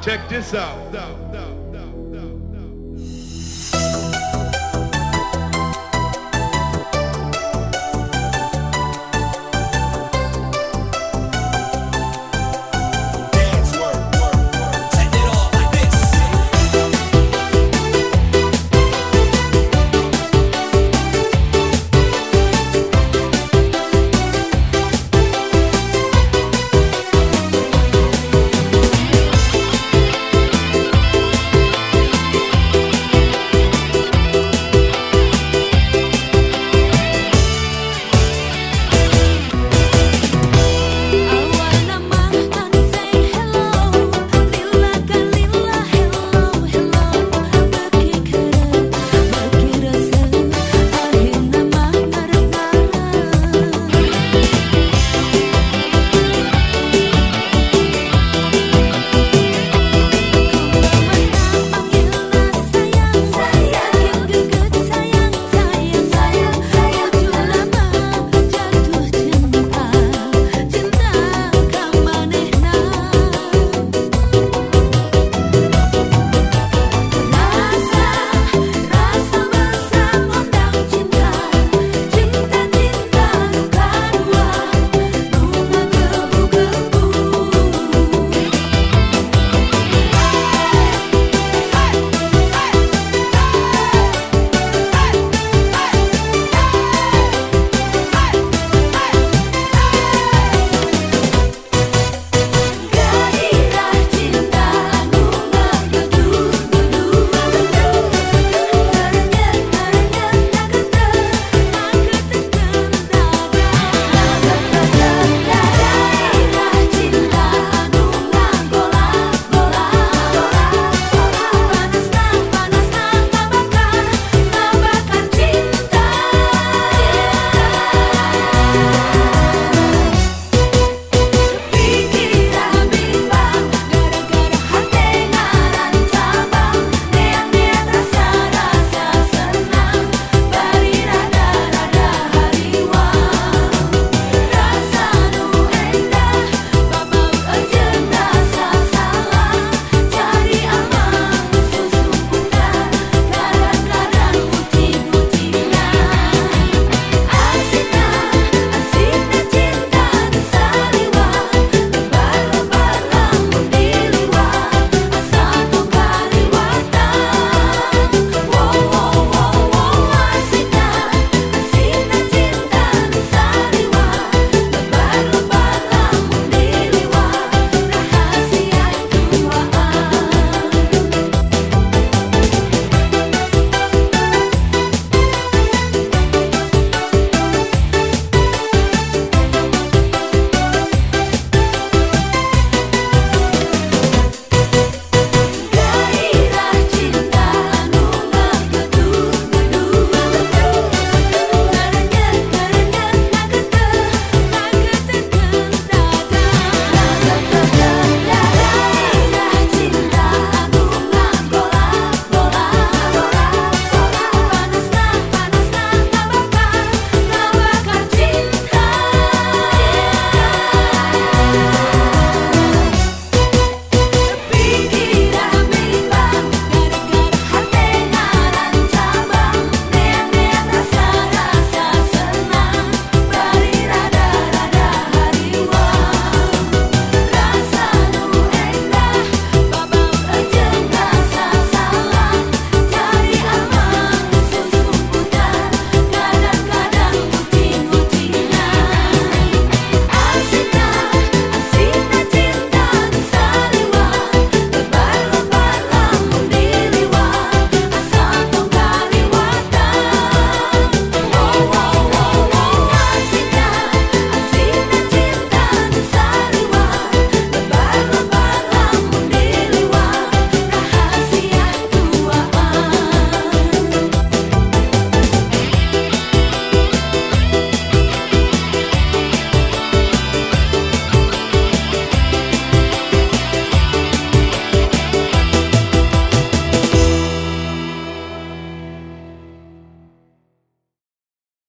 Check this out.